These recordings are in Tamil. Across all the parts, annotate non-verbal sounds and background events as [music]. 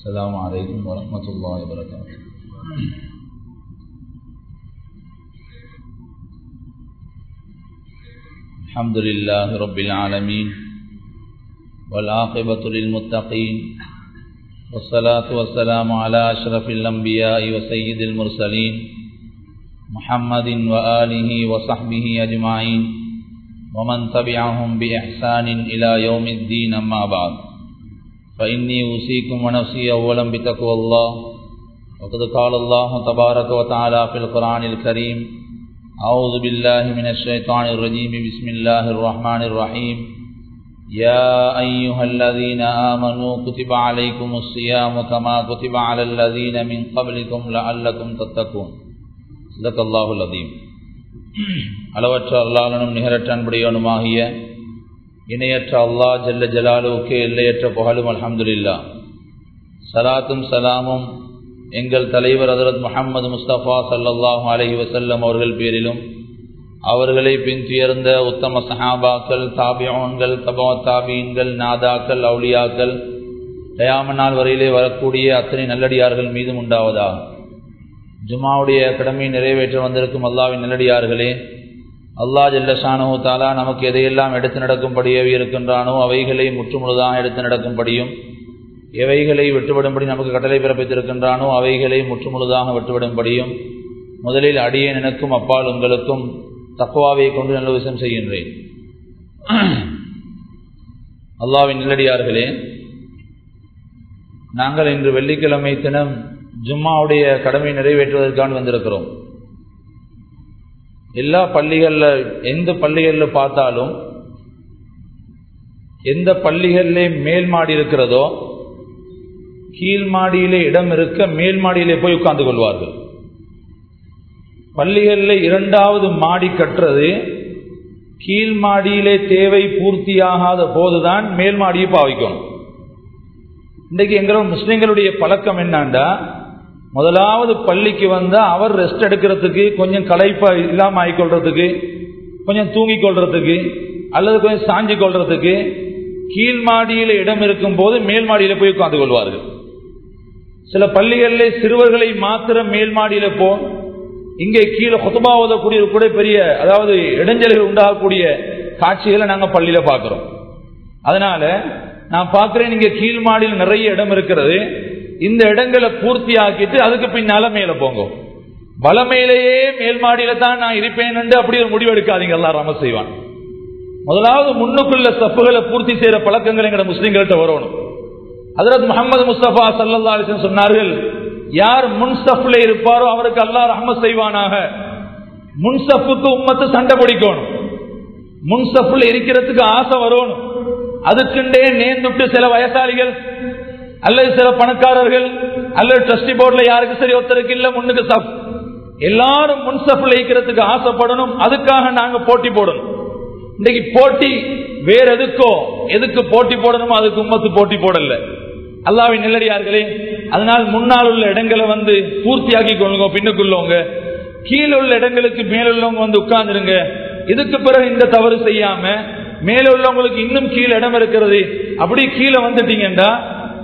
السلام عليكم ورحمة الله وبركاته. الحمد لله رب العالمين والعاقبة للمتقين والصلاة والسلام على أشرف الأنبياء وسيد المرسلين محمد وآله وصحبه أجمعين ومن تبعهم بإحسان إلى يوم الدين أما بعد. فإني أوصيكم ونفسي أولا بتقوى الله وقد قال الله تبارك وتعالى في القرآن الكريم أعوذ بالله من الشيطان الرجيم بسم الله الرحمن الرحيم يا أيها الذين آمنوا كتب عليكم الصيام كما كتب على الذين من قبلكم لعلكم تتقون صدق الله العظيم [clears throat] அளவற்ற அல்லாளனும் நிகரற்ற அன்புடையவனுமாகிய இணையற்ற அல்லா ஜல்ல ஜலாலுவுக்கு எல்லையற்ற புகழும் அலமதுல்லா சலாத்தும் சலாமும் எங்கள் தலைவர் ஹசரத் முகமது முஸ்தபா சல்லாஹூ அலஹி வசல்லம் அவர்கள் பேரிலும் அவர்களை பின்துயர்ந்த உத்தம சஹாபாக்கள் தாபியோன்கள் தபா தாபீன்கள் நாதாக்கள் அவுலியாக்கள் தயாம நாள் வரையிலே வரக்கூடிய அத்தனை நல்லடியார்கள் மீதும் உண்டாவதா? ஜுமாவுடைய கடமையை நிறைவேற்ற வந்திருக்கும் அல்லாவின் நல்லடியார்களே அல்லா ஜல்லஷானோ தாலா நமக்கு எதையெல்லாம் எடுத்து நடக்கும்படியே இருக்கின்றானோ அவைகளை முற்றுமுழுதாக எடுத்து நடக்கும்படியும் எவைகளை விட்டுவிடும்படி நமக்கு கட்டளை பிறப்பித்திருக்கின்றானோ அவைகளை முற்றுமுழுதாக விட்டுவிடும்படியும் முதலில் அடியே எனக்கும் அப்பால் உங்களுக்கும் தக்குவாவை கொண்டு நல்ல விஷயம் செய்கின்றேன். அல்லாவின் நிலடியார்களே நாங்கள் இன்று வெள்ளிக்கிழமை தினம் ஜும்மாவுடைய கடமை நிறைவேற்றுவதற்கான வந்திருக்கிறோம். எல்லா பள்ளிகளில் எந்த பள்ளிகளில் பார்த்தாலும் எந்த பள்ளிகளில் மேல் மாடி இருக்கிறதோ கீழ் மாடியிலே இடம் இருக்க மேல் மாடியிலே போய் உட்கார்ந்து கொள்வார்கள். பள்ளிகளில் இரண்டாவது மாடி கட்டுறது கீழ் மாடியிலே தேவை பூர்த்தியாகாத போதுதான் மேல் மாடியை பாவிக்கணும். இன்றைக்கு எங்களோட முஸ்லிம்களுடைய பழக்கம் என்னண்டா முதலாவது பள்ளிக்கு வந்தா அவர் ரெஸ்ட் எடுக்கிறதுக்கு கொஞ்சம் களைப்பா இல்லாம ஆகிக்கொள்றதுக்கு கொஞ்சம் தூங்கி கொள்றதுக்கு அல்லது கொஞ்சம் சாஞ்சி கொள்றதுக்கு கீழ் மாடியில இடம் இருக்கும் போது மேல் மாடியில போய் உட்கார்ந்து கொள்வார்கள். சில பள்ளிகளில் சிறுவர்களை மாத்திரம் மேல் மாடியில போ. இங்கே கீழே கொத்தபா ஓதக்கூடிய கூட பெரிய அதாவது இடைஞ்சல்கள் உண்டாகக்கூடிய காட்சிகளை நாங்கள் பள்ளியில பார்க்கிறோம். அதனால நான் பார்க்கிறேன் இங்க கீழ் மாடியில் நிறைய இடம் இருக்கிறது. இந்த இடங்களை பூர்த்தி ஆக்கிட்டு அதுக்கு பின்னால மேல போங்க. வளமையிலேயே மேல் மாடியில தான் நான் இருப்பேன் அப்படி ஒரு முடிவு எடுக்காதீங்க. எல்லாம் ரம செய்வான். முதலாவது முன்னுக்குள்ள சப்புகளை பூர்த்தி செய்யற பழக்கங்கள் எங்க முஸ்லீம்கள்ட்ட வரணும். அதரத் முகமது முஸ்தபா சல்லா அலிசன் சொன்னார்கள் யார் முன்சப்ல இருப்பாரோ அவருக்கு அல்லா ரஹம செய்வானாக. முன்சப்புக்கு உம்மத்து சண்டை பிடிக்கணும். முன்சப்புல இருக்கிறதுக்கு ஆசை வரணும். அதுக்குண்டே நேர்ந்துட்டு சில வயசாளிகள் அல்லது சில பணக்காரர்கள் அல்லது ட்ரஸ்டி போர்ட்ல யாருக்கு சரி ஒருத்தருக்கு இல்ல முன்னுக்கு சப். எல்லாரும் முன்சப்பில் இருக்கிறதுக்கு ஆசைப்படணும். அதுக்காக நாங்க போட்டி போடணும். இன்னைக்கு போட்டி வேற எதுக்கோ எதுக்கு போட்டி போடணுமோ அதுக்கு உம்மத்து போட்டி போடல. அல்லாவின் நிலடியார்களே அதனால் முன்னால் உள்ள இடங்களை வந்து பூர்த்தியாக்கி கொள்ளுங்க பின்னுக்குள்ளவங்க. கீழே உள்ள இடங்களுக்கு மேலுள்ளவங்க வந்து உட்கார்ந்துருங்க. இதுக்கு பிறகு இந்த தவறு செய்யாம மேல உள்ளவங்களுக்கு இன்னும் கீழே இடம் இருக்கிறது. அப்படி கீழே வந்துட்டீங்கன்னா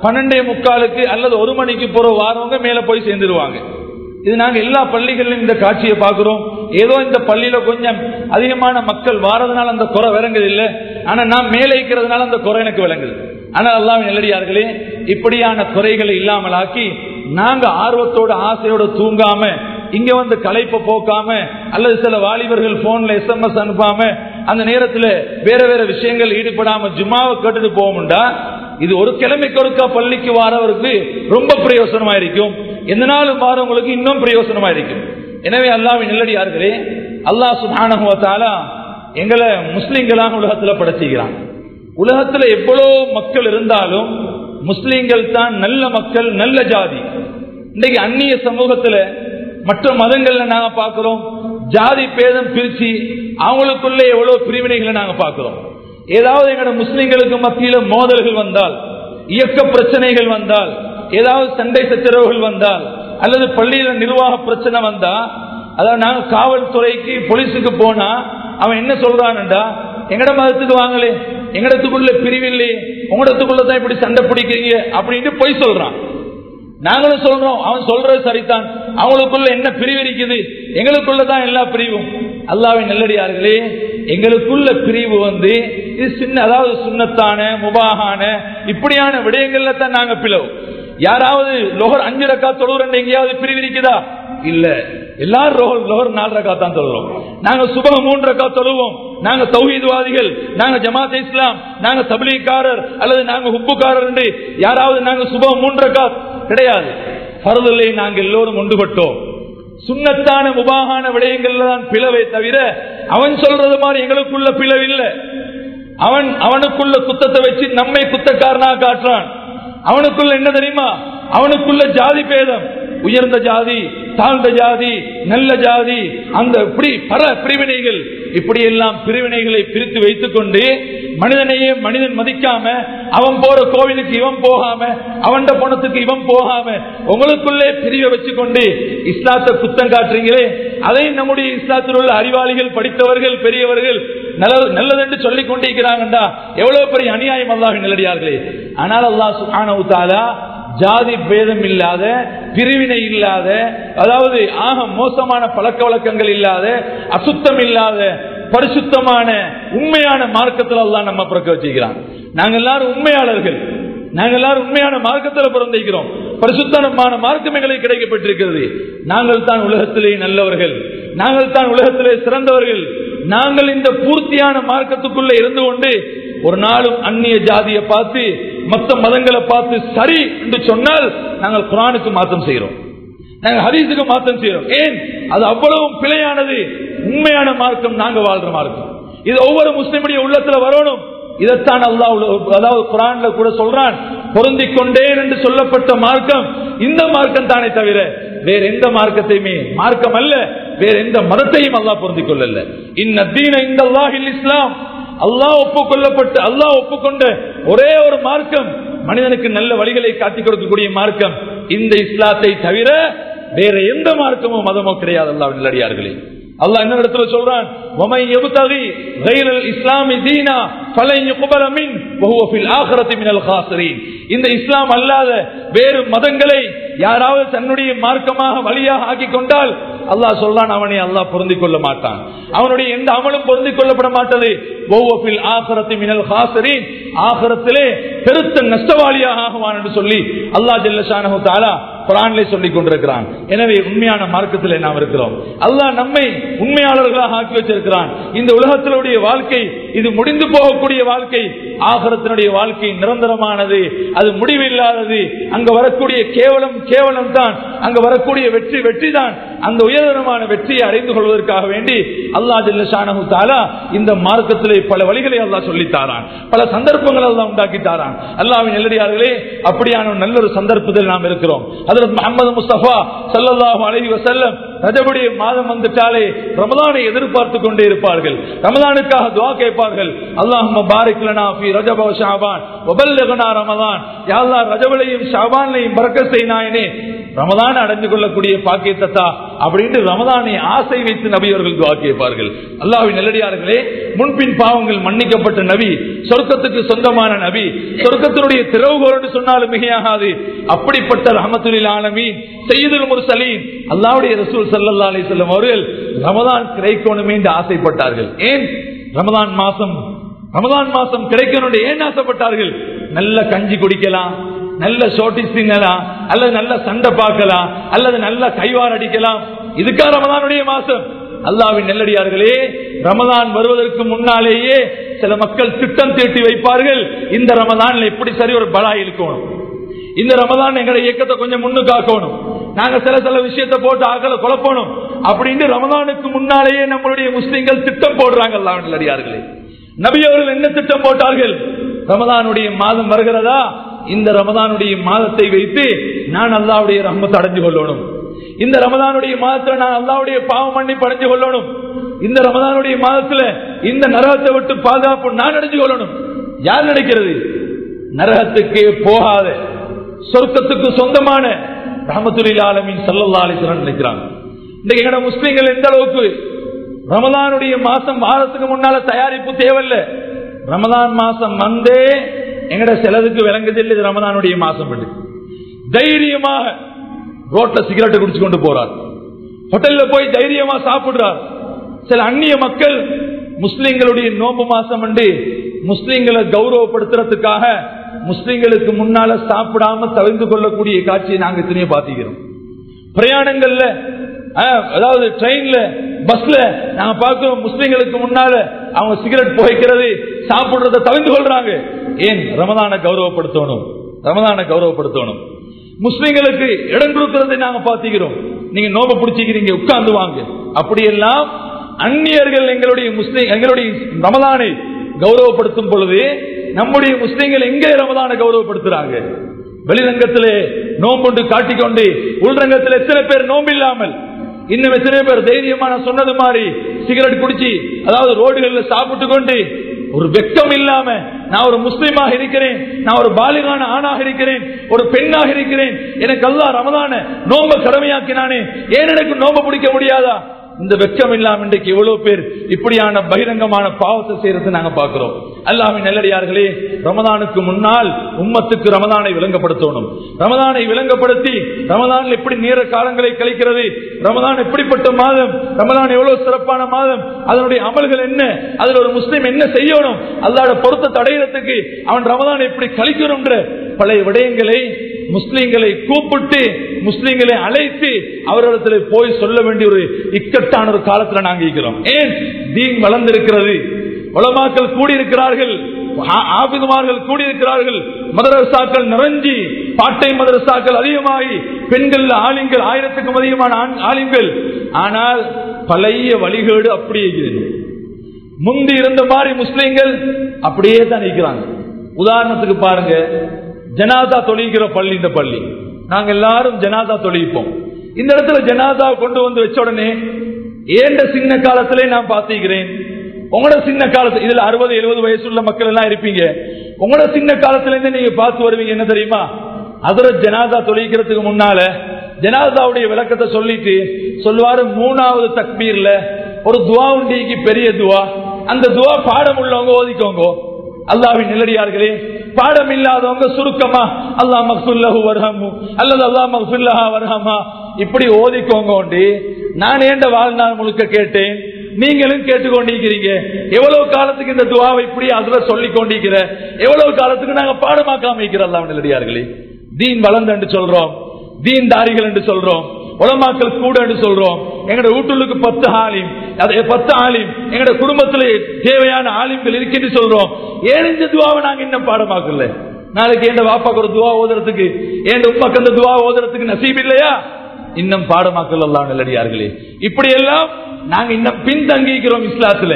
பன்னெண்டே முக்காலுக்கு அல்லது ஒரு மணிக்கு போற வாரவங்க மேல போய் சேர்ந்துருவாங்க. இது நாங்க எல்லா பள்ளிகளிலும் இந்த காட்சியை பார்க்கிறோம். ஏதோ இந்த பள்ளியில கொஞ்சம் அதிகமான மக்கள் வாரதுனால அந்த குறை விளங்குது இல்லை ஆனா நான் மேலே இருக்கிறதுனால அந்த குறை எனக்கு விளங்குது. ஆனால் எல்லாம் நெல்லடியார்களே இப்படியான குறைகளை இல்லாமலாக்கி நாங்க ஆர்வத்தோட ஆசையோட தூங்காம இங்க வந்து களைப்ப போக்காம அல்லது சில வாலிபர்கள் போன்ல எஸ்எம்எஸ் அனுப்பாம அந்த நேரத்தில் வேற வேற விஷயங்கள் ஈடுபடாம ஜும்மாவை கேட்டுட்டு போகும்டா இது ஒரு கிழமைக்கு ஒருக்கா பள்ளிக்கு வாரவருக்கு ரொம்ப பிரயோசனமா இருக்கும் எந்த நாளும் வாரவங்களுக்கு இன்னும் பிரயோசனமா இருக்கும் எனவே அல்லாவின் நெல்லடியார்களே அல்லாஹ் சுபானகுவத்தாலா எங்களை முஸ்லீம்களாக உலகத்தில் படைச்சிக்கிறான். உலகத்தில் எவ்வளோ மக்கள் இருந்தாலும் முஸ்லீம்கள் தான் நல்ல மக்கள் நல்ல ஜாதி. இன்னைக்கு அந்நிய சமூகத்தில் மற்ற மதங்கள்ல நாங்கள் பார்க்குறோம். ஜாதி பேதம் பிரிச்சு அவங்களுக்குள்ள எவ்வளோ பிரிவினைகளை நாங்கள் பார்க்குறோம். ஏதாவது எங்களோட முஸ்லிம்களுக்கு மத்தியில மோதல்கள் வந்தால் இயக்க பிரச்சனைகள் வந்தால் ஏதாவது சண்டை சச்சரவுகள் வந்தால் அல்லது பள்ளியில நிர்வாக பிரச்சனை வந்தா அதாவது நாங்க காவல்துறைக்கு போலீஸுக்கு போனா அவன் என்ன சொல்றான்டா? எங்கட மதத்துக்கு வாங்கலே எங்கடத்துக்குள்ள பிரிவில்லை உங்களத்துக்குள்ள தான் இப்படி சண்டை பிடிக்கிறீங்க அப்படின்ட்டு பொய் சொல்றான். நாங்களும் சொல்றோம் அவன் சொல்றது சரிதான். அவங்களுக்குள்ள என்ன பிரிவு இருக்குது? எங்களுக்குள்ளதான் எல்லா பிரிவும். அல்லாவின் நல்லடியார்களே எங்களுக்குள்ள பிரிவு வந்து சின்ன அதாவது சுண்ணத்தான முபாகான இப்படியான விடயங்கள்ல தான் நாங்க பிளவு. யாராவது லோகர் அஞ்சு ரக்கா தொழுகிறேன் எங்கேயாவது பிரிவிரிக்குதா? இல்ல. எல்லாரும் லோகர் லோகர் நாலு ரக்கா தான் தொழுறோம் நாங்க சுபக மூன்று ரக்கா தொழுவோம். நாங்க தௌஹீத்வாதிகள் நாங்க ஜமாத் இஸ்லாம் நாங்க தபிலீக்காரர் அல்லது நாங்க உப்புக்காரர் என்று யாராவது நாங்க சுபக மூன்று ரக்கா கிடையாது. பருதலை நாங்க எல்லோரும் ஒன்றுபட்டோம். சுண்ணத்தான முபாகான விடயங்கள்ல தான் பிளவை தவிர அவன் சொல்றது மாதிரி எங்களுக்குள்ள பிளவில்லை அவன் அவனுக்குள்ள குத்தத்தை வச்சு நம்மை குத்தக்காரனா காட்டுறான். அவனுக்குள்ள என்ன தெரியுமா? அவனுக்குள்ள ஜாதி பேதம். உயர்ந்த ஜாதி தாழ்ந்த ஜாதி நல்ல ஜாதி அந்த இப்படி பல பிரிவினைகள் இப்படி எல்லாம் பிரிவினைகளை பிரித்து வைத்துக் கொண்டு மனிதனையே மனிதன் மதிக்காம அவன் போற கோவிலுக்கு இவன் போகாம அவன் போனத்துக்கு இவன் போகாம உங்களுக்குள்ளே பிரிவை வச்சுக்கொண்டு இஸ்லாத்தை குத்தம் காட்டுறீங்களே அதை நம்முடைய இஸ்லாத்தில் உள்ள அறிவாளிகள் படித்தவர்கள் பெரியவர்கள் நல்லது நல்லதென்று சொல்லிக் கொண்டிருக்கிறாங்கடா எவ்வளவு பெரிய அநியாயம் அல்லாஹ் நிலடியார்களே. ஆனால் அல்லாஹ் சுப்ஹானஹு ஜாதி பேதம் இல்லாத பிரிவினை இல்லாத அதாவது ஆக மோசமான பழக்க வழக்கங்கள் இல்லாத அசுத்தம் இல்லாத பரிசுத்தமான உண்மையான மார்க்கத்தில் எல்லாம் நம்ம பிறக்க வச்சுக்கிறான் நாங்கள் எல்லாரும் உண்மையாளர்கள். நாங்கள் எல்லாரும் உண்மையான மார்க்கத்தில் பிறந்திருக்கிறோம். பரிசுத்தமான மார்க்கம் எங்களுக்கு கிடைக்கப்பட்டிருக்கிறது. நாங்கள் தான் உலகத்திலே நல்லவர்கள். நாங்கள் தான் உலகத்திலே சிறந்தவர்கள். நாங்கள் இந்த பூர்த்தியான மார்க்கத்துக்குள்ள இருந்து கொண்டு ஒரு நாளும் அந்நிய ஜாதியை பார்த்து மற்ற மதங்களை பார்த்து சரி என்று சொன்னால் நாங்கள் குரானுக்கு மாற்றம் செய்கிறோம். நாங்கள் ஹதீஸுக்கு மாற்றம் செய்கிறோம். ஏன்? அது அவ்வளவு பிழையானது. உண்மையான மார்க்கம் நாங்கள் வாழ்ற மார்க்கம். இது ஒவ்வொரு முஸ்லிமுடைய உள்ளத்துல வரணும். இதைத்தான் அல்லாஹ் அதாவது குரான்ல கூட சொல்றான். பொருந்திக் கொண்டேன் என்று சொல்லப்பட்ட மார்க்கம் இந்த மார்க்கம் தானே தவிர வேற எந்த மார்க்கத்தையுமே மார்க்கம் அல்ல. வேற எந்த மதத்தையும் அல்லாஹ் பொருந்திக் கொள்ளல இந்நீன இந்த அல்லாஹில் இஸ்லாம். அல்லாஹ் ஒப்புக்கொள்ளப்பட்டு அல்லாஹ் ஒப்புக்கொண்ட ஒரே ஒரு மார்க்கம் மனிதனுக்கு நல்ல வழிகளை காட்டிக் கொடுக்கக்கூடிய மார்க்கம். இந்த இஸ்லாத்தை தவிர வேற எந்த மார்க்கமும் மதமோ கிடையாது அல்லா நல்லடியார்களே அல்லாஹ் என்ன இடத்துல சொல்றான்? இந்த இஸ்லாம் அல்லாத வேறு மதங்களை யாராவது தன்னுடைய மார்க்கமாக வழியாக ஆக்கி கொண்டால் அல்லாஹ் சொல்லான் அவனை அல்லாஹ் பொருந்திக் கொள்ள மாட்டான். அவனுடைய எந்த அமலும் பொருந்திக் கொள்ளப்பட மாட்டது. ஒவ்வொப்பில் ஆகரத்தி மினல் ஹாசரின். ஆகரத்திலே பெருத்த நஷ்டவாளியாக ஆகுவான் என்று சொல்லி அல்லாஹ் ஜல்லஷானு தாலா குரான்லே சொல்லிக் கொண்டிருக்கிறான். எனவே உண்மையான மார்க்கத்தில் நாம் இருக்கிறோம். அல்லாஹ் நம்மை உண்மையாளர்களாக ஆக்கி வச்சிருக்கிறான். இந்த உலகத்தினுடைய வாழ்க்கை இது முடிந்து போகக்கூடிய வாழ்க்கை ஆகரத்தினுடைய வாழ்க்கை நிரந்தரமானது அது முடிவில்லாதது அங்க வரக்கூடிய கேவலம் கேவலம் தான் அங்க வரக்கூடிய வெற்றி வெற்றி தான் அந்த உயர்தரமான வெற்றியை அடைந்து கொள்வதற்காக வேண்டி அல்லா ஜில்லு தாலா இந்த மார்க்கத்திலே பல வழிகளை அல்லா சொல்லித்தாரான் பல சந்தர்ப்பங்கள் அல்லா உண்டாக்கி தாரான். அல்லாவின் நெல்லடியார்களே அப்படியான நல்ல ஒரு சந்தர்ப்பத்தில் நாம் இருக்கிறோம். அதில் முகமது முஸ்தபா சல்லாஹூ அலைஹி ரஜபுடைய மாதம் வந்துட்டாலே ரமதானை எதிர்பார்த்து கொண்டே இருப்பார்கள். ரமதானுக்காக துவா கேட்பார்கள். அல்லாஹும்ம பாரிக்லனா பி ஃபீ ஷாபான் வ ரமதான் யாழ்லா அல்லாஹ் ரஜபலையும் ஷஅபானையும் பறக்க செய்யினாயனே ரமதான் அடைந்து கொள்ளக்கூடிய பாக்கியத்தை அப்படின்ட்டு ரமதானை ஆசை வைத்து நபி அவர்கள் துவா கேட்பார்கள். அல்லாவின் நல்லடியார்களே முன்பின் பாவங்கள் மன்னிக்கப்பட்ட நபி சொர்க்கத்துக்கு சொந்தமான நபி சொர்க்கத்தினுடைய திறவுகோல் சொன்னாலும் மிகையாகாது. அப்படிப்பட்ட ரஹமத்துலில் ஆலமீன் செய்தல் முர்சலீன் அல்லாவுடைய ரசூல் சல்லா அலி அவர்கள் ரமதான் கிடைக்கணுமே என்று ஆசைப்பட்டார்கள். ஏன்? ரமதான் மாசம் ரமதான் மாசம் கிடைக்கணும் ஏன் ஆசைப்பட்டார்கள்? நல்ல கஞ்சி குடிக்கலாம் நல்ல சோட்டி தின்னலாம் அல்லது நல்ல சண்டை பார்க்கலாம் அல்லது நல்ல கைவார் அடிக்கலாம். இதுக்கா ரமதானுடைய மாசம். அல்லாவின் நெல்லடியார்களே ரமதான் வருவதற்கு முன்னாலேயே சில மக்கள் திட்டம் தீட்டி வைப்பார்கள். இந்த ரமதான் எப்படி சரி ஒரு பலா இருக்கணும்? இந்த ரமதான் எங்களை இயக்கத்தை கொஞ்சம் முன்னுக்காக்கணும். நாங்க சில சில விஷயத்தை போட்டு ஆக்களை குழப்பணும் அப்படின்னு ரமதானுக்கு முன்னாலேயே நம்மளுடைய முஸ்லிம்கள் திட்டம் போடுறாங்க அல்லாவின் நபி அவர்கள் என்ன திட்டம் போட்டார்கள்? ரமதானுடைய மாதம் வருகிறதா? இந்த ரமதானுடைய மாதத்தை வைத்து நான் அல்லாவுடைய ரம்மத்தை அடைஞ்சு கொள்ளணும். இந்த ரமதானுடைய மாதத்துல நான் அல்லாவுடைய பாவம் பண்ணி படைஞ்சு கொள்ளணும். இந்த ரமதானுடைய மாதத்துல இந்த நரகத்தை விட்டு பாதுகாப்பு நான் அடைஞ்சு கொள்ளணும். யார் நினைக்கிறது? நரகத்துக்கு போகாத சொர்க்கத்துக்கு சொந்தமான ரஹமத்துல் சல்லல்லா அலிஸ்வரன் நினைக்கிறாங்க. இன்னைக்கு எங்கட முஸ்லீம்கள் எந்த அளவுக்கு ரமதானுடைய மாசம் வாரத்துக்கு முன்னால தயாரிப்பு தேவையில்லை. ரமதான் மாசம் வந்தே எங்கட சிலதுக்கு விளங்குது இது ரமதானுடைய மாசம் பட்டு தைரியமாக ரோட்ல சிகரெட்டை குடிச்சு கொண்டு போறார். ஹோட்டல்ல போய் தைரியமா சாப்பிடுறார். சில அந்நிய மக்கள் முஸ்லிம்களுடைய நோம்பு மாசம் என்று முஸ்லிம்களை கௌரவப்படுத்துறதுக்காக முஸ்லிம்களுக்கு முன்னால சாப்பிடாம தவிர்த்து கொள்ளக்கூடிய காட்சியை நாங்க எத்தனையோ பாத்திக்கிறோம் பிரயாணங்கள்ல அதாவது ட்ரெயின்ல பஸ்ல நாங்க பார்க்கிறோம் முஸ்லிம்களுக்கு முன்னால அவங்க சிகரெட் புகைக்கிறது சாப்பிடுறத தவிர்த்து கொள்றாங்க. ஏன்? ரமதான கௌரவப்படுத்தணும். ரமதான கௌரவப்படுத்தணும். முஸ்லிம்களுக்கு இடம் கொடுக்கறதை நாங்க பாத்திக்கிறோம் நீங்க நோம்ப பிடிச்சிக்கிறீங்க உட்கார்ந்து வாங்க. அப்படியெல்லாம் அந்நியர்கள் எங்களுடைய முஸ்லிம் எங்களுடைய ரமதானை கௌரவப்படுத்தும் பொழுது நம்முடைய முஸ்லீம்கள் எங்கே ரமதான கௌரவப்படுத்துறாங்க? வெளிரங்கத்திலே நோம்புண்டு காட்டிக்கொண்டு உள்ரங்கத்தில் எத்தனை பேர் நோம்பில்லாமல் இன்னும் எத்தனை பேர் தைரியமா நான் சொன்னது மாதிரி சிகரெட் குடிச்சு அதாவது ரோடுகள்ல சாப்பிட்டு கொண்டு ஒரு வெக்கம் இல்லாம நான் ஒரு முஸ்லீமாக இருக்கிறேன் நான் ஒரு பாலிகான ஆணாக இருக்கிறேன் ஒரு பெண்ணாக இருக்கிறேன் எனக்கு அல்லா ரமதான நோம்ப கடமையாக்கினானே ஏன் எனக்கு நோம்ப பிடிக்க முடியாதா? இந்த வெக்கம் இல்லாம இன்றைக்கு எவ்வளவு பேர் இப்படியான பகிரங்கமான பாவத்தை செய்யறது நாங்க பாக்குறோம் அல்லாமே நல்லடியார்களே ரமதானுக்கு முன்னால் உம்மத்துக்கு ரமதானை விளங்கப்படுத்தணும். ரமதானை விளங்கப்படுத்தி ரமதான் எப்படி நேர காலங்களை கழிக்கிறது ரமதான் எப்படிப்பட்ட மாதம் ரமதான் எவ்வளவு சிறப்பான மாதம் அதனுடைய அமல்கள் என்ன அதில் ஒரு முஸ்லீம் என்ன செய்யணும் அல்லாட பொருத்த அடையிறதுக்கு அவன் ரமதான் எப்படி கழிக்கணும்ன்ற பழைய விடயங்களை முஸ்லீம்களை கூப்பிட்டு முஸ்லீம்களை அழைத்து அவரிடத்தில் போய் சொல்ல வேண்டிய ஒரு இக்கட்டான ஒரு காலத்துல நாங்க இருக்கிறோம். ஏன்? தீன் வளர்ந்திருக்கிறது. உலமாக்கள் கூடியிருக்கிறார்கள் ஆ- ஆபிதுமார்கள் கூடியிருக்கிறார்கள் மதரசாக்கள் நிறைஞ்சி பாட்டை மதரசாக்கள் அதிகமாகி பெண்கள் ஆலிங்கள் ஆயிரத்துக்கும் அதிகமான ஆண்- ஆலிங்கள் ஆனால் பழைய வழிகேடு அப்படியே இருக்கிறது முந்தி இருந்த மாதிரி முஸ்லீம்கள் அப்படியே தான் நிற்கிறாங்க உதாரணத்துக்கு பாருங்க ஜனாதா தொழிக்கிற பள்ளி இந்த பள்ளி. நாங்க எல்லாரும் ஜனாதா தொழிப்போம் இந்த இடத்துல ஜனாதா கொண்டு வந்து வச்ச உடனே ஏண்ட சின்ன காலத்திலே நான் பார்த்திருக்கிறேன் உங்களோட சின்ன காலத்து இதுல அறுபது எழுபது வயசுள்ள மக்கள் எல்லாம் இருப்பீங்க. உங்களோட சின்ன காலத்துல இருந்து நீங்க பார்த்து வருவீங்க என்ன தெரியுமா? அதுல ஜனாதா தொழிக்கிறதுக்கு முன்னால ஜனாதாவுடைய விளக்கத்தை சொல்லிட்டு சொல்லுவாரு மூணாவது தக்பீர்ல ஒரு துவா உண்டிக்கு பெரிய துவா. அந்த துவா பாடம் உள்ளவங்க ஓதிக்கோங்க. அல்லாவின் நிலடியார்களே பாடம் இல்லாதவங்க சுருக்கமா அல்லா மக்சுல்லஹு வர்ஹமு அல்லது அல்லா மக்சுல்லஹா வர்ஹமா இப்படி ஓதிக்கோங்க நான் ஏண்ட வாழ்நாள் முழுக்க கேட்டேன் நீங்களும் கேட்டுக்கொண்டிருக்கிறீங்க. எவ்வளவு காலத்துக்கு இந்த துவாவை இப்படி அதுல சொல்லிக் கொண்டிருக்கிற எவ்வளவு காலத்துக்கு நாங்க பாடமாக்காம இருக்கிறோம் அல்லாவின் தீன் வளர்ந்து சொல்றோம். தீன் தாரிகள் என்று சொல்றோம். உலமாக்கள் கூட என்று சொல்றோம். எங்களுடைய வீட்டுக்கு பத்து ஆலிம் பத்து ஆலிம் எங்களுடைய குடும்பத்தில் தேவையான ஆலிம்கள் இருக்கின்ற சொல்றோம். ஏழிஞ்ச துவாவை நாங்க இன்னும் பாடமாக்கல? நாளைக்கு என் வாப்பாக்கு ஒரு துவா ஓதுறதுக்கு என் உப்பாக்கு அந்த துவா ஓதுறதுக்கு நசீப் இல்லையா? இன்னும் பாடமாக்கல் எல்லாம் நல்லடியார்களே இப்படி எல்லாம் நாங்க இன்னும் பின்தங்கிக்கிறோம் இஸ்லாத்துல.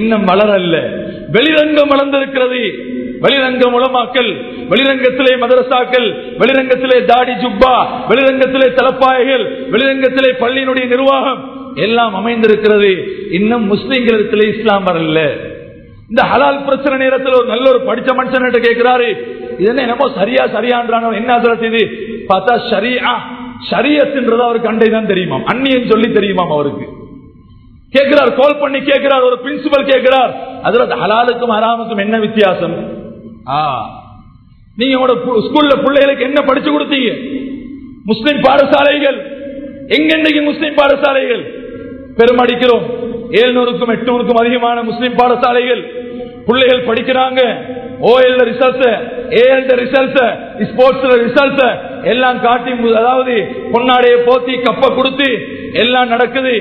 இன்னும் வளரல்ல வெளிரங்கம் வளர்ந்திருக்கிறது. வெளிரங்கம் உலமாக்கல் வெளிரங்கத்திலே மதரசாக்கள் வெளிரங்கத்திலே தாடி ஜுப்பா வெளிரங்கத்திலே தலப்பாய்கள் வெளிரங்கத்திலே பள்ளியினுடைய நிர்வாகம் எல்லாம் அமைந்திருக்கிறது. இன்னும் முஸ்லிம்களிடத்திலே இஸ்லாம் வரல இந்த ஹலால் பிரச்சனை நேரத்தில் ஒரு நல்ல ஒரு படிச்ச மனுஷன் கேட்கிறாரு. இது என்ன என்னமோ சரியா சரியான்றானோ என்ன சொல்றது இது பார்த்தா சரியா சரியத்துன்றது அவருக்கு அண்டை தான் தெரியுமா அந்நியன் சொல்லி தெரியுமா அவருக்கு. கேட்கிறார் கால் பண்ணி கேட்கிறார் ஒரு பிரின்சிபல் கேட்கிறார். அதுல ஹலாலுக்கும் ஹராமுக்கும் என்ன வித்தியாசம்? ஆ நீங்க ஸ்கூல்ல பிள்ளைகளுக்கு என்ன படிச்சு கொடுத்தீங்க? முஸ்லிம் பாடசாலைகள். எங்கெண்டைக்கு முஸ்லிம் பாடசாலைகள்? பெருமடிக்கிறோம். எழுநூறுக்கும் எட்நூறுக்கும் அதிகமான முஸ்லிம் பாடசாலைகள். பிள்ளைகள் படிக்கிறாங்க. O L results A L results ஸ்போர்ட்ஸ்ல ரிசல்ட்ஸ் எல்லாம் காட்டி அதாவது பொன்னாடையை போத்தி கப்ப கொடுத்து எல்லாம் நடக்குது.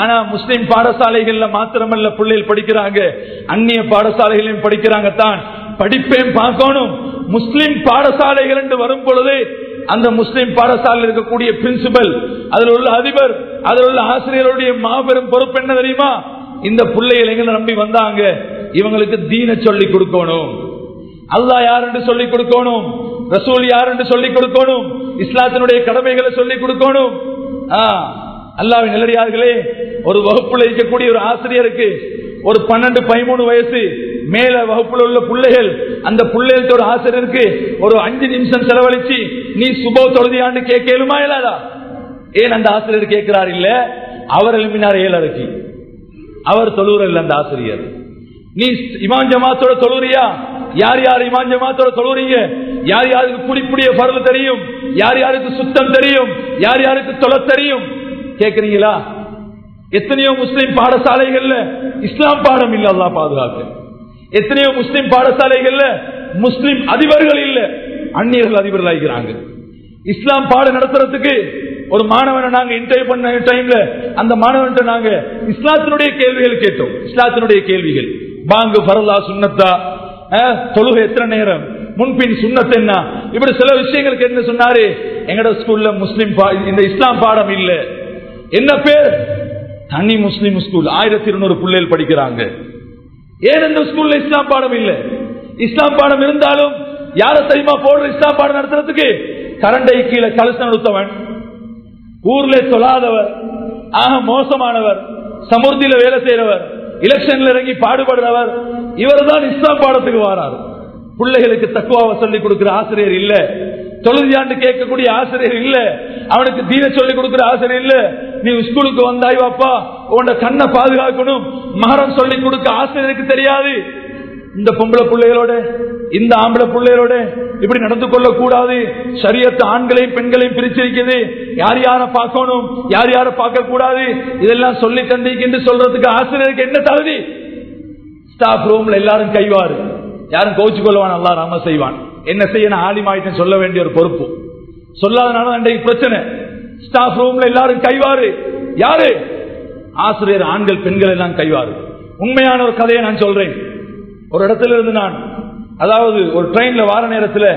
ஆனா முஸ்லிம் பாடசாலைகள்ல மாத்திரமல்ல பிள்ளைகள் படிக்கிறாங்க. அந்நிய பாடசாலைகளையும் படிக்கிறாங்க தான். படிப்பையும் பார்க்கணும். முஸ்லிம் பாடசாலைகள் என்று வரும் பொழுது அந்த முஸ்லிம் பாடசாலையில் இருக்கக்கூடிய பிரின்சிபல் அதில் உள்ள அதிபர் அதில் உள்ள ஆசிரியருடைய மாபெரும் பொறுப்பு என்ன தெரியுமா? இந்த பிள்ளைகள் எங்களை நம்பி வந்தாங்க? இவங்களுக்கு தீன சொல்லி கொடுக்கணும். அல்லாஹ் யார் என்று சொல்லிக் கொடுக்கணும்? ரசூல் யார் என்று சொல்லிக் கொடுக்கணும்? இஸ்லாத்தினுடைய கடமைகளை சொல்லிக் கொடுக்கணும். ஆ, அல்லாஹ்வின் ஒரு வகுப்புல இருக்கக்கூடிய ஒரு ஆசிரியருக்கு ஒரு பன்னெண்டு பதிமூணு வயசு மேல வகுப்புல உள்ள பிள்ளைகள் அந்த பிள்ளைகளுக்கு ஒரு ஆசிரியருக்கு ஒரு அஞ்சு நிமிஷம் செலவழிச்சு நீ சுப தொழுதியான்னு கேட்கலுமா இல்லாதா? ஏன் அந்த ஆசிரியர் கேட்கிறார்? இல்ல அவர் எழுப்பினார் ஏழரைக்கு. அவர் தொழுவர் இல்லை அந்த ஆசிரியர். நீ இமான் ஜமாத்தோட தொழுறியா? யார் யார் இமான் ஜமாத்தோட தொழுறீங்க? யார் யாருக்கு குடிப்புடைய பரல் தெரியும்? யார் யாருக்கு சுத்தம் தெரியும்? யார் யாருக்கு தொலை தெரியும்? கேக்குறீங்களா? எத்தனையோ முஸ்லிம் பாடசாலைகள்ல இஸ்லாம் பாடம் இல்ல அல்லா எத்தனையோ முஸ்லிம் பாடசாலைகள்ல முஸ்லிம் அதிபர்கள் இல்ல அந்நியர்கள் அதிபர்கள் ஆகிறாங்க இஸ்லாம் பாடம் நடத்துறதுக்கு ஒரு மாணவனை நாங்க இன்டர்வியூ பண்ண டைம்ல அந்த மாணவன்கிட்ட நாங்க இஸ்லாத்தினுடைய கேள்விகள் கேட்டோம். இஸ்லாத்தினுடைய கேள்விகள். பாங்கு பரலா சுண்ணத்தா அஹ், தொழுகை எத்தனை நேரம்? முன்பின் சுண்ணத் என்ன? இப்படி சில விஷயங்களுக்கு என்ன சொன்னாரு? எங்கட ஸ்கூல்ல முஸ்லிம் பா- இந்த இஸ்லாம் பாடம் இல்ல. என்ன பேர்? தனி முஸ்லிம் ஸ்கூல் ஆயிரத்தி இருநூறு பிள்ளைகள் படிக்கிறாங்க. ஏன் இந்த ஸ்கூல்ல இஸ்லாம் பாடம் இல்ல? இஸ்லாம் பாடம் இருந்தாலும் யார தெரியுமா போடுற இஸ்லாம் பாடம் நடத்துறதுக்கு? கரண்டை கீழே கலசம் நடத்தவன் ஊர்ல சொல்லாதவர் ஆக மோசமானவர். சமுர்த்தியில வேலை செய்யறவர் எலெக்ஷன்ல இறங்கி பாடுபடுறவர் இவர் தான் இஸ்லாம் பாடத்துக்கு வாரார். பிள்ளைகளுக்கு தக்குவாவை சொல்லிக் கொடுக்கிற ஆசிரியர் இல்ல. தொழுதியாண்டு கேட்கக்கூடிய ஆசிரியர் இல்ல. அவனுக்கு தீன சொல்லிக் கொடுக்கிற ஆசிரியர் இல்ல. நீ ஸ்கூலுக்கு வந்தாய் வாப்பா உன்னை கண்ணை பாதுகாக்கணும். மகரம் சொல்லிக் கொடுக்க ஆசிரியருக்கு தெரியாது. இந்த பொம்பளை பிள்ளைகளோட இந்த ஆம்பளை பிள்ளைகளோட இப்படி நடந்து கொள்ள கூடாது சரியத்து ஆண்களையும் பெண்களையும் பிரிச்சிருக்கிறது. யார் யார பார்க்கணும்? யார் யார பார்க்க கூடாது இதெல்லாம் சொல்லி தந்திக்கின்று சொல்றதுக்கு ஆசிரியருக்கு என்ன தகுதி? ஸ்டாஃப் ரூம்ல எல்லாரும் கைவாரு யாரும் கோச்சு கொள்வான் அல்லா ராம செய்வான். என்ன செய்ய நான் சொல்ல வேண்டிய ஒரு பொறுப்பு. சொல்லாதனால அன்றைக்கு பிரச்சனை. ஸ்டாஃப் ரூம்ல எல்லாரும் கைவாரு யாரு? ஆசிரியர் ஆண்கள் பெண்கள் எல்லாம் கைவாரு உண்மையான ஒரு கதையை நான் சொல்றேன். ஒரு இடத்துல இருந்து நான் அதாவது ஒரு ட்ரெயின்ல வார நேரத்தில்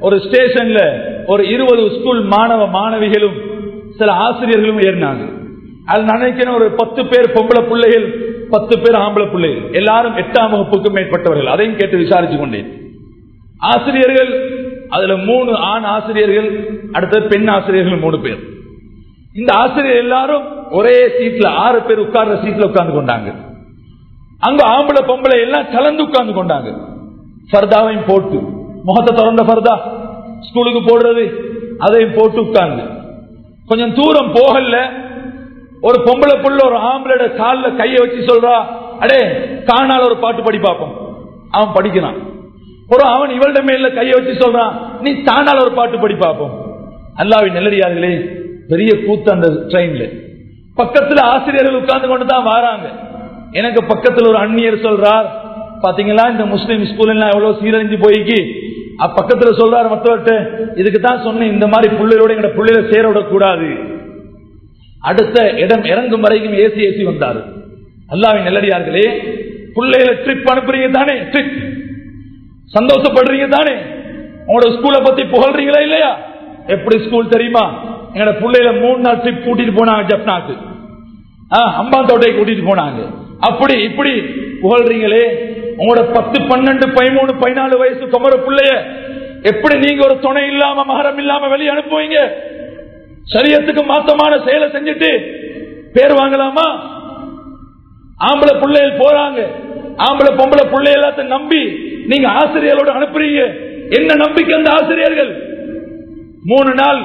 ஒரு ஸ்டேஷன்ல ஒரு இருபது ஸ்கூல் மாணவ மாணவிகளும் சில ஆசிரியர்களும் ஏறினாங்க. அது நினைக்கிறேன் ஒரு பத்து பேர் பொம்பளை பிள்ளைகள் பத்து பேர் ஆம்பளை பிள்ளைகள். எல்லாரும் எட்டாம் வகுப்புக்கும் மேற்பட்டவர்கள். அதையும் கேட்டு விசாரிச்சு கொண்டேன். ஆசிரியர்கள் அதுல மூணு ஆண் ஆசிரியர்கள் அடுத்தது பெண் ஆசிரியர்கள் மூணு பேர். இந்த ஆசிரியர் எல்லாரும் ஒரே சீட்ல ஆறு பேர் உட்கார்ற சீட்ல உட்கார்ந்து கொண்டாங்க. அங்க ஆம்பளை பொம்பளை எல்லாம் கலந்து உட்கார்ந்து கொண்டாங்க. ஃபர்தாவையும் போட்டு முகத்தை திறந்த ஃபர்தா ஸ்கூலுக்கு போடுறது அதையும் போட்டு உட்கார்ந்து. கொஞ்சம் தூரம் போகல ஒரு பொம்பளை புள்ள ஒரு ஆம்பளோட காலில் கையை வச்சு சொல்றா அடே காணால ஒரு பாட்டு படி பார்ப்போம் அவன் படிக்கிறான். ஒரு அவன் இவள்ட மேல கையை வச்சு சொல்றான் நீ தானால ஒரு பாட்டு படி பார்ப்போம் அல்லாவின் நெல்லடியார்களே பெரிய கூத்து அந்த ட்ரெயின்ல பக்கத்துல ஆசிரியர்கள் உட்கார்ந்து கொண்டு தான் வராங்க. எனக்கு பக்கத்துல ஒரு அந்நியர் சொல்றார் பாத்தீங்களா இந்த முஸ்லீம் ஸ்கூல் எல்லாம் எவ்வளவு சீரழிஞ்சு போய்க்கு அ- பக்கத்துல சொல்றாரு மற்றவர்கிட்ட இதுக்கு தான் சொன்னேன் இந்த மாதிரி பிள்ளையோட எங்க பிள்ளையில சேர விடக்கூடாது அடுத்த இடம் இறங்கும் வரைக்கும் ஏசி ஏசி வந்தாரு. அல்லாவின் நல்லடியார்களே பிள்ளையில ட்ரிப் அனுப்புறீங்க தானே ட்ரிப் சந்தோஷப்படுறீங்க தானே? உங்களோட ஸ்கூலை பத்தி புகழ்றீங்களா இல்லையா? எப்படி ஸ்கூல் தெரியுமா? எங்களோட பிள்ளையில மூணு நாள் ட்ரிப் கூட்டிட்டு போனாங்க ஜப்னாக்கு. அம்பாந்தோட்டையை கூட்டிட்டு போனாங்க. அப்படி இப்படி புகழ்றீங்களே உங்களோட பத்து பன்னெண்டு பதிமூணு பதினாலு வயசு குமர பிள்ளைய எப்படி நீங்க ஒரு துணை இல்லாம மகரம் இல்லாம வெளியே அனுப்புவீங்க? சரியத்துக்கு மாத்தமான செயலை செஞ்சுட்டு பேர் வாங்கலாமா? ஆம்பளை பிள்ளைகள் போறாங்க. ஆம்பளை பொம்பளை பிள்ளை எல்லாத்தையும் நம்பி நீங்க ஆசிரியர்களோட அனுப்புறீங்க. என்ன நம்பிக்கை அந்த ஆசிரியர்கள்? மூணு நாள்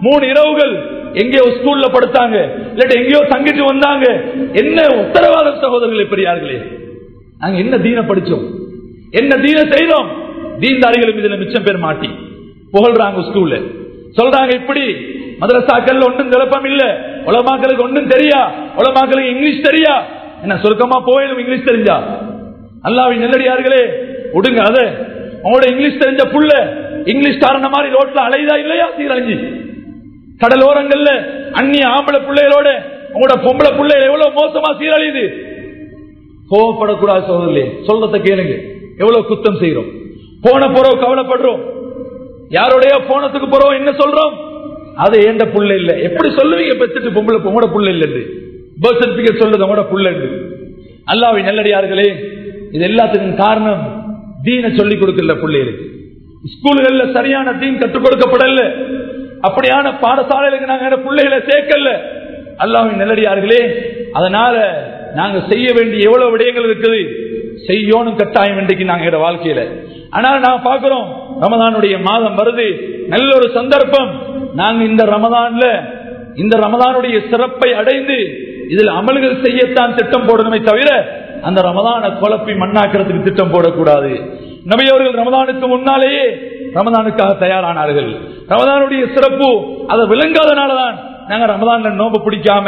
மூணு இரவுகள் எங்கேயோ ஸ்கூல்ல படுத்தாங்க. இல்லாட்டி எங்கேயோ தங்கிட்டு வந்தாங்க. என்ன உத்தரவாதம் சகோதரர்களே பெரியார்களே? நாங்க என்ன தீன படிச்சோம்? என்ன தீன செய்தோம்? தீன்தாரிகளும் இதுல மிச்சம் பேர் மாட்டி. புகழ்றாங்க ஸ்கூல்ல சொல்றாங்க இப்படி மதரசாக்கள் ஒன்றும் குழப்பம் இல்ல. உலமாக்களுக்கு ஒன்றும் தெரியா? உலமாக்களுக்கு இங்கிலீஷ் தெரியா? என்ன சுருக்கமா போயிடும் இங்கிலீஷ் தெரிஞ்சா? அல்லாவின் நெல்லடியார்களே விடுங்க அத. உங்களோட இங்கிலீஷ் தெரிஞ்ச புள்ள இங்கிலீஷ் காரண மாதிரி ரோட்ல அலைதா இல்லையா? சீரழிஞ்சு. கடலோரங்கள்ல அந்நிய ஆம்பளை பிள்ளைகளோட உங்களோட பொம்பளை பிள்ளைகள் எவ்வளவு மோசமா சீரழியுது? கோவப்படக்கூடாது சோதரிலே சொல்றத கேளுங்க. எவ்வளவு குத்தம் செய்யறோம் போன போறோம் கவலைப்படுறோம். யாரோடைய போனத்துக்கு போறோம் என்ன சொல்றோம்? அது ஏண்ட புள்ள இல்ல. எப்படி சொல்லுவீங்க பெத்துட்டு பொம்பளை உங்களோட புள்ள இல்ல பர்த் சர்டிபிகேட் சொல்றது உங்களோட புள்ள அல்லாவை நல்லடியார்களே இது எல்லாத்துக்கும் காரணம் தீன சொல்லிக் கொடுக்கல பிள்ளைகளுக்கு ஸ்கூல்கள்ல சரியான தீன் கற்றுக் கொடுக்கப்படல. அப்படியான பாடசாலைகளுக்கு நாங்க பிள்ளைகளை சேர்க்கல. அல்லாவின் நல்லடியார்களே அதனால நாங்க செய்ய வேண்டிய எவ்வளவு விடயங்கள் இருக்குது? செய்யணும் கட்டாயம் இன்றைக்கு நாங்க எங்க வாழ்க்கையில. ஆனால் நான் பார்க்கிறோம் ரமதானுடைய மாதம் வருது. நல்ல ஒரு சந்தர்ப்பம். நாங்க இந்த ரமதான்ல இந்த ரமதானுடைய சிறப்பை அடைந்து இதில் அமல்கள் செய்யத்தான் திட்டம் போடணுமே தவிர அந்த ரமதானை குழப்பி மண்ணாக்கிறதுக்கு திட்டம் போடக்கூடாது. நபி அவர்கள் ரமதானுக்கு முன்னாலேயே ரமதானுக்காக தயாரானார்கள். ரமதானுடைய சிறப்பு அதை விளங்காதனாலதான் நாங்க ரமதான்ல நோம்பு பிடிக்காம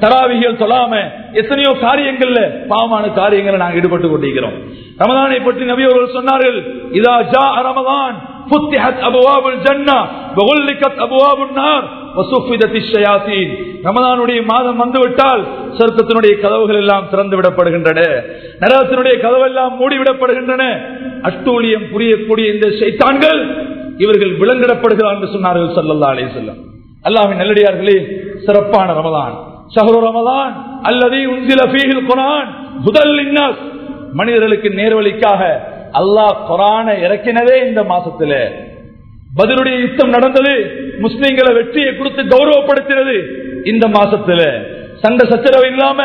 தராவிகள் சொல்லாம எத்தனையோ காரியங்கள்ல பாவமான காரியங்களை நாங்கள் ஈடுபட்டு கொண்டிருக்கிறோம். ரமதானை பற்றி நபி அவர்கள் சொன்னார்கள் இதா ஜா ரமதான் புத்திஹத் அபுவாபுல் ஜன்னா பகுல்லிகத் அபுவாபுன் நார் ரமதானுடைய மாதம் வந்துவிட்டால் சொர்க்கத்தினுடைய கதவுகள் எல்லாம் திறந்து விடப்படுகின்றன. நரகத்தினுடைய கதவெல்லாம் மூடிவிடப்படுகின்றன அட்டூழியம் புரியக்கூடிய இந்த சைத்தான்கள் இவர்கள் விலங்கிடப்படுகிறார் என்று சொன்னார்கள் சல்லல்லா அலே செல்லம் அல்லாவின் நல்லடியார்களே சிறப்பான ரமதான். ஷஹரு ரமதான் அல்லது உந்தில ஃபீஹில் குரான் முதல் இன்னாஸ் மனிதர்களுக்கு நேர்வழிக்காக அல்லாஹ் குரானை இறக்கினதே இந்த மாசத்துல. பதிலுடைய யுத்தம் நடந்தது முஸ்லீம்களை வெற்றியை கொடுத்து கௌரவப்படுத்தினது இந்த மாசத்துல. சண்டை சச்சரவு இல்லாம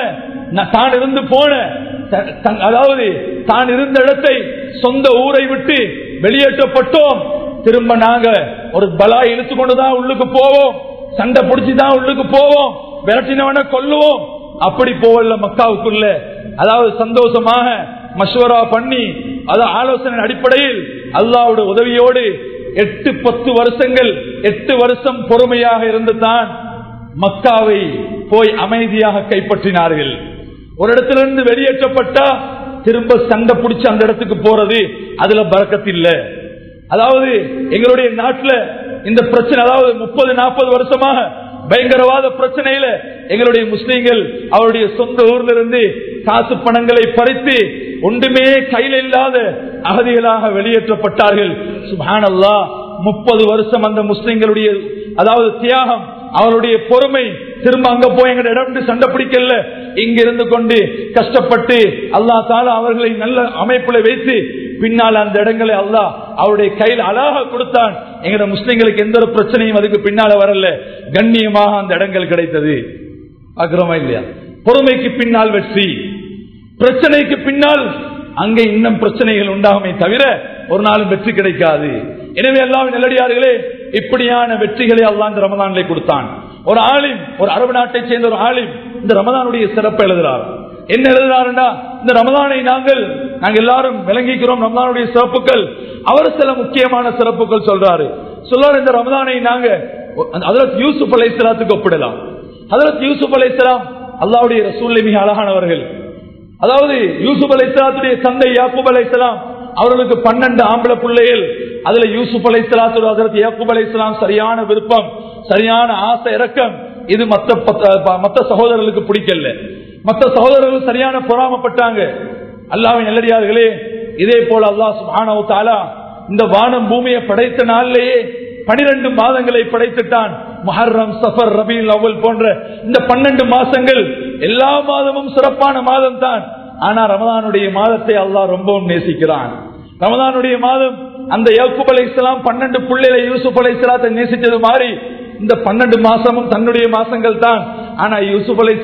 நான் தான் இருந்து போன அதாவது தான் இருந்த இடத்தை சொந்த ஊரை விட்டு வெளியேற்றப்பட்டோம். திரும்ப நாங்க ஒரு பலா இழுத்து கொண்டுதான் உள்ளுக்கு போவோம். சண்டை பிடிச்சிதான் உள்ளுக்கு போவோம். விரட்டினவன கொல்லுவோம். அப்படி போவல மக்காவுக்குள்ள. அதாவது சந்தோஷமாக மஷ்வரா பண்ணி அது ஆலோசனை அடிப்படையில் அல்லாவோட உதவியோடு எட்டு பத்து வருஷங்கள் எட்டு வருஷம் பொறுமையாக இருந்து தான் மக்காவை போய் அமைதியாக கைப்பற்றினார்கள். ஒரு இடத்திலிருந்து வெளியேற்றப்பட்டா திரும்ப சண்டை பிடிச்சு அந்த இடத்துக்கு போறது அதுல பறக்கத்தில்ல. அதாவது எங்களுடைய நாட்டில் இந்த பிரச்சனை அதாவது முப்பது நாற்பது வருஷமாக பயங்கரவாத பிரச்சனையில எங்களுடைய முஸ்லீம்கள் அவருடைய சொந்த ஊர்ல இருந்து காசு பணங்களை பறித்து ஒன்றுமே கையில் இல்லாத அகதிகளாக வெளியேற்றப்பட்டார்கள். சுபானல்லா முப்பது வருஷம் அந்த முஸ்லிம்களுடைய அதாவது தியாகம் அவருடைய பொறுமை திரும்ப அங்க போய் எங்க இடம் சண்டை பிடிக்கல இங்க இருந்து கொண்டு கஷ்டப்பட்டு அல்லா தால அவர்களை நல்ல அமைப்புல வைத்து பின்னால் அந்த இடங்களை அல்லா அவருடைய கையில் அழகாக கொடுத்தான். எங்கட முஸ்லிம்களுக்கு எந்த ஒரு பிரச்சனையும் அதுக்கு பின்னால வரல. கண்ணியமாக அந்த இடங்கள் கிடைத்தது. அக்கிரமா இல்லையா? பொறுமைக்கு பின்னால் வெற்றி. பிரச்சனைக்கு பின்னால் அங்கே இன்னும் பிரச்சனைகள் உண்டாகுமே தவிர ஒரு நாளும் வெற்றி கிடைக்காது. எனவே எல்லாம் நல்லடியார்களே இப்படியான வெற்றிகளை அல்லாஹ் இந்த ரமதானிலே கொடுத்தான். ஒரு ஆளும் ஒரு அரபு நாட்டை சேர்ந்த ஒரு ஆலிம் இந்த ரமதானுடைய சிறப்பு எழுதுறார் என்ன எழுதுறாருன்னா இந்த ரமதானை நாங்கள் நாங்கள் எல்லாரும் விளங்கிக்கிறோம் ரமதானுடைய சிறப்புகள். அவர் சில முக்கியமான சிறப்புகள் சொல்றாரு. சொல்றாரு இந்த ரமதானை நாங்க அதரத் யூசுப் அலை ஒப்பிடலாம். அதரத் யூசுப் அலை அல்லாவுடைய சூழ்நிலை மிக அழகானவர்கள். அதாவது யூசுப் அலை இஸ்லாத்துடைய தந்தை யாக்குப் அலை அவர்களுக்கு பன்னெண்டு ஆம்பளை பிள்ளைகள். அதுல யூசுப் அலை இஸ்லாத்து அதற்கு யாக்குப் அலை சரியான விருப்பம் சரியான ஆசை இறக்கம் இது மத்த பத்த- மத்த சகோதரர்களுக்கு பிடிக்கல. மத்த சகோதரர்கள் சரியான பொறாமப்பட்டாங்க. அல்லாவின் நல்லடியார்களே இதே போல அல்லாஹ் சுப்ஹானஹு இந்த வானம் பூமியை படைத்த நாளிலேயே பனிரெண்டு மாதங்களை படைத்துட்டான். மஹர்ரம் சஃபர் ரபி லவல் போன்ற இந்த பன்னெண்டு மாசங்கள் எல்லா மாதமும் சிறப்பான மாதம் தான் ஆனா ரமதானுடைய மாதத்தை அல்லாஹ் ரொம்பவும் நேசிக்கிறான். ரமதானுடைய மாதம் அந்த யகுப் அலை இஸ்லாம் பன்னெண்டு பிள்ளைகளை யூசுப் அலை இஸ்லாத்தை நேசித்தது மாதிரி இந்த பன்னெண்டு மாசமும் தன்னுடைய மாசங்கள் தான் ஆனா யூசுப் அலை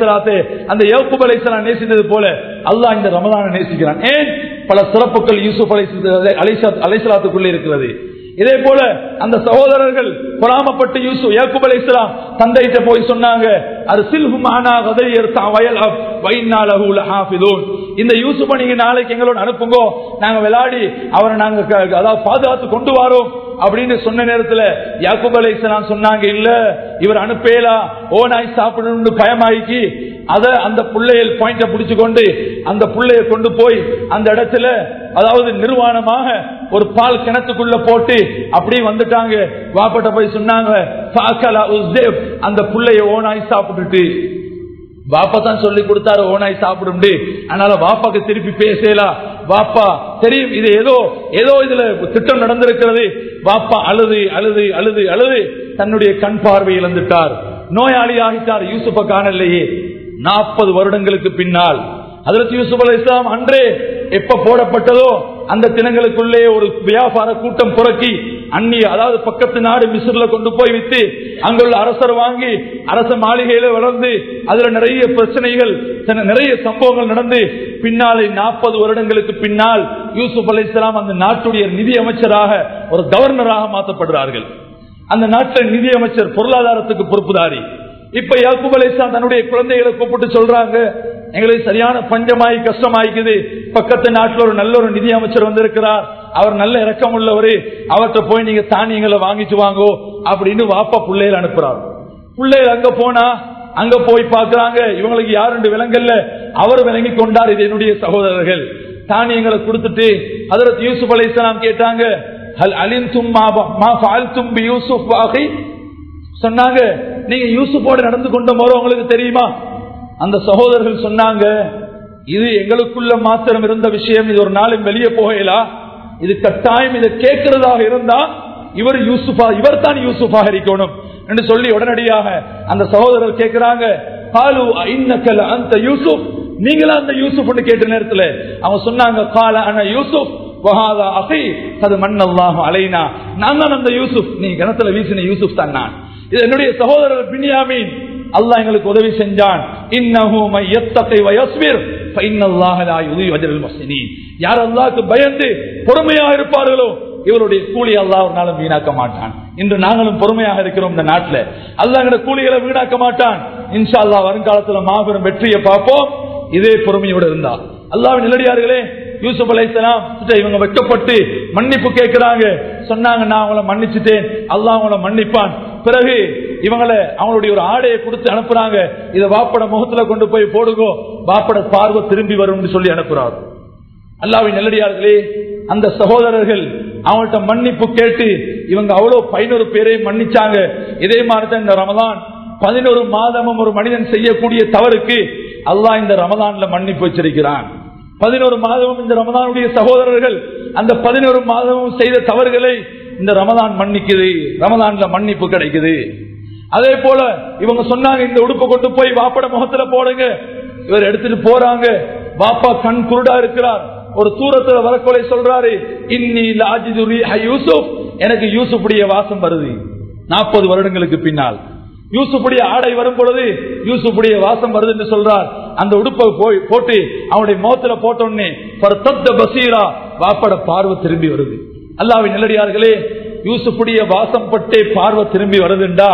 அந்த யோகுப் அலை இஸ்லாம் நேசித்தது போல அல்லாஹ் இந்த ரமதான நேசிக்கிறான். ஏன்? பல சிறப்புகள் யூசுப் அலை அலைசலாத்துக்குள்ளே இருக்கிறது. இதே போல அந்த சகோதரர்கள் பொறாமப்பட்டு யூசு யாக்குப் அலை இஸ்லாம் தந்தைகிட்ட போய் சொன்னாங்க அது வயல் அப் இந்த யூசுப நீங்க நாளைக்கு எங்களோட அனுப்புங்கோ. நாங்க விளையாடி அவரை நாங்க அதாவது பாதுகாத்து கொண்டு வரோம். அப்படின்னு சொன்ன நேரத்துல யாக்குப் அலை சொன்னாங்க இல்ல இவர் அனுப்பேலா? ஓ நாய் சாப்பிடணும்னு பயமாக்கி அத அந்த புள்ளையில் பாயிண்ட பிடிச்சு கொண்டு அந்த பிள்ளைய கொண்டு போய் அந்த இடத்துல அதாவது நிர்வாணமாக ஒரு பால் கிணத்துக்குள்ள போட்டு அப்படியே வந்துட்டாங்க. வாப்பட்ட போய் சொன்னாங்க அந்த பிள்ளைய ஓனாய் சாப்பிட்டுட்டு. பாப்பா தான் சொல்லி கொடுத்தாரு ஓனாய் சாப்பிடும் அதனால பாப்பாக்கு திருப்பி பேசலாம் வாப்பா தெரியும் இது ஏதோ ஏதோ இதுல திட்டம் நடந்திருக்கிறது. வாப்பா அழுது அழுது அழுது அழுது தன்னுடைய கண் பார்வை இழந்துட்டார். நோயாளி ஆகிட்டார் யூசுப்ப காணலையே. நாற்பது வருடங்களுக்கு பின்னால். அதற்கு யூசுப் அலி இஸ்லாம் அன்றே எப்ப போடப்பட்டதோ அந்த தினங்களுக்குள்ளே ஒரு வியாபார கூட்டம் புறக்கி அந்நிய அதாவது பக்கத்து நாடு மிஸ்ர்ல கொண்டு போய் வித்து அங்குள்ள அரசர் வாங்கி அரச மாளிகையில வளர்ந்து அதுல நிறைய பிரச்சனைகள் சில நிறைய சம்பவங்கள் நடந்து பின்னாலே நாற்பது வருடங்களுக்கு பின்னால் யூசுப் அலி இஸ்லாம் அந்த நாட்டுடைய நிதி அமைச்சராக ஒரு கவர்னராக மாற்றப்படுறார்கள் அந்த நாட்டில் நிதி அமைச்சர் பொருளாதாரத்துக்கு பொறுப்புதாரி. இப்ப யாக்குப் அலைசான் தன்னுடைய குழந்தைகளை கூப்பிட்டு சொல்றாங்க எங்களுக்கு சரியான பஞ்சமாயி கஷ்டமாயிக்குது. பக்கத்து நாட்டில் ஒரு நல்ல ஒரு நிதி அமைச்சர் வந்திருக்கிறார். அவர் நல்ல இறக்கம் உள்ளவரு. அவர்கிட்ட போய் நீங்க தானியங்களை வாங்கிட்டு வாங்கோ அப்படின்னு வாப்பா பிள்ளைகள் அனுப்புறாரு. பிள்ளைகள் அங்க போனா அங்க போய் பாக்குறாங்க இவங்களுக்கு யாருண்டு விலங்கல்ல? அவர் விளங்கி கொண்டார் இது என்னுடைய சகோதரர்கள். தானியங்களை கொடுத்துட்டு அதற்கு யூசுப் அலைஹிஸ்ஸலாம் கேட்டாங்க மா யூசுப் சொன்னாங்க நீங்க யூசுப்போடு நடந்து கொண்ட முறை உங்களுக்கு தெரியுமா? அந்த சகோதரர்கள் சொன்னாங்க இது எங்களுக்குள்ள மாத்திரம் இருந்த விஷயம் இது ஒரு நாளும் வெளியே போகலா இது கட்டாயம் இதை கேட்கிறதாக இருந்தா இவர் யூசுஃபா இவர் தான் யூசுஃபாக இருக்கணும் என்று சொல்லி உடனடியாக அந்த சகோதரர் கேட்கிறாங்க காலு இன்னக்கல அந்த யூசுப் நீங்களா அந்த யூசுப் கேட்ட நேரத்தில் அவன் சொன்னாங்க கால அன யூசுப் வஹாதா அகி அது மண்ணல்லாஹு அலைனா. நான் தான் அந்த யூசுப் நீ கிணத்துல வீசின யூசுப் தான் நான். இது என்னுடைய சகோதரர் பின்யாமீன். அல்லாஹ் எங்களுக்கு உதவி செஞ்சான். இன்னஹு யார் அல்லாஹ்க்கு பயந்து பொறுமையாக இருப்பார்களோ இவருடைய கூலி அல்லாஹ் ஒரு நாளும் வீணாக்க மாட்டான். இன்று நாங்களும் பொறுமையாக இருக்கிறோம் இந்த நாட்டில். அல்லாஹ் கூலிகளை வீணாக்க மாட்டான். இன்ஷா அல்லாஹ் வருங்காலத்துல மாபெரும் வெற்றியை பார்ப்போம். இதே பொறுமையோடு இருந்தா. அல்லாஹ் நிலடியார்களே யூசுப் அலைசலாம் இவங்க வெட்கப்பட்டு மன்னிப்பு கேட்கிறாங்க. சொன்னாங்க நான் அவங்கள மன்னிச்சுட்டேன். அல்லாஹ் அவங்கள மன்னிப்பான். பிறகு இவங்களை அவங்களுடைய ஒரு ஆடையை கொடுத்து அனுப்புறாங்க இதை வாப்பட முகத்துல கொண்டு போய் போடுங்கோ. வாப்பட பார்வை திரும்பி வரும்னு சொல்லி அனுப்புறார். அல்லாவின் நெல்லடியார்களே அந்த சகோதரர்கள் அவங்கள்ட்ட மன்னிப்பு கேட்டு இவங்க அவ்வளவு பதினோரு பேரையும் மன்னிச்சாங்க. இதே மாதிரி தான் இந்த ரமதான் பதினோரு மாதமும் ஒரு மனிதன் செய்யக்கூடிய தவறுக்கு அல்லாஹ் இந்த ரமதான்ல மன்னிப்பு வச்சிருக்கிறான். பதினோரு மாதமும் இந்த ரமதானுடைய சகோதரர்கள் அந்த பதினோரு மாதமும் செய்த தவறுகளை இந்த ரமதான் மன்னிக்குது ரமதான்ல மன்னிப்பு கிடைக்குது. அதே போல இவங்க சொன்னாங்க இந்த உடுப்பை கொண்டு போய் வாப்பட முகத்துல போடுங்க. இவர் எடுத்துட்டு போறாங்க. பாப்பா கண் குருடா இருக்கிறார். ஒரு தூரத்துல வரக்கொலை சொல்றாரு. இன்னி லாஜிது யூசுப் எனக்கு யூசுப்புடைய வாசம் வருது. நாற்பது வருடங்களுக்கு பின்னால். யூசுப்புடைய ஆடை வரும் பொழுது யூசுப்புடைய வாசம் வருது என்று சொல்றார். அந்த உடுப்பை போய் போட்டு அவனுடைய முகத்துல போட்டோன்னே பசீரா. வாப்பட பார்வை திரும்பி வருது. அல்லாவின் நிலடியார்களே யூசுப்புடைய வாசம் பட்டே பார்வை திரும்பி வருதுண்டா?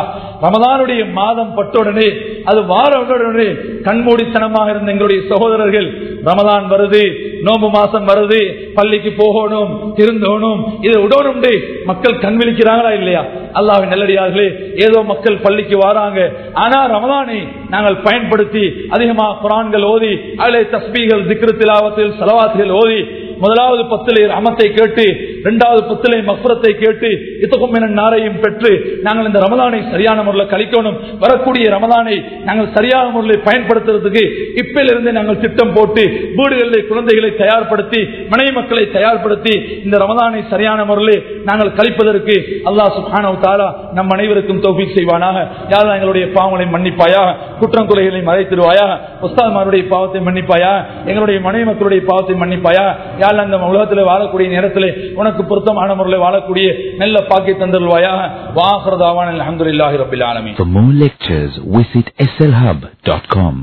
ரமதானுடைய மாதம் பட்டவுடனே அது வார உடனே கண்மூடித்தனமாக இருந்த எங்களுடைய சகோதரர்கள் ரமதான் வருது நோம்பு மாசம் வருது பள்ளிக்கு போகணும் திருந்தோணும் இதை உடனும் மக்கள் கண் விழிக்கிறாங்களா இல்லையா? அல்லாவின் நல்லடியார்களே ஏதோ மக்கள் பள்ளிக்கு வராங்க ஆனா ரமதானை நாங்கள் பயன்படுத்தி அதிகமாக குரான்கள் ஓதி அதிலே தஸ்பீகள் திக்ரு திலாவத்தில் செலவாத்துகள் ஓதி முதலாவது பத்திலே ரமத்தை கேட்டு இரண்டாவது பத்திலே மஃபரத்தை கேட்டு இத்தகும் என நாரையும் பெற்று நாங்கள் இந்த ரமதானை சரியான முறையில் கழிக்கணும். வரக்கூடிய ரமதானை நாங்கள் சரியான முறையில் பயன்படுத்துறதுக்கு இப்பிலிருந்து நாங்கள் திட்டம் போட்டு வீடுகளில் குழந்தைகளை தயார்படுத்தி மனைவி மக்களை தயார்படுத்தி இந்த ரமதானை சரியான முறையில் நாங்கள் கழிப்பதற்கு அல்லாஹ் சுஹானவ் தாலா நம் அனைவருக்கும் தொகுதி செய்வானாக. யாரும் எங்களுடைய பாவங்களை மன்னிப்பாயா குற்றம் குறைகளை மறைத்திருவாயா உஸ்தாத்மாருடைய பாவத்தை மன்னிப்பாயா எங்களுடைய மனைவி மக்களுடைய பாவத்தை மன்னிப்பாயா யாழ் அந்த உலகத்தில் வாழக்கூடிய நேரத்தில் உனக்கு பொருத்தமான முறையில் வாழக்கூடிய நல்ல பாக்கி தந்தருவாயா வாஹரதாவான் அலமதுல்லாஹி ரபில் ஆலமி For more lectures, visit slhub.com.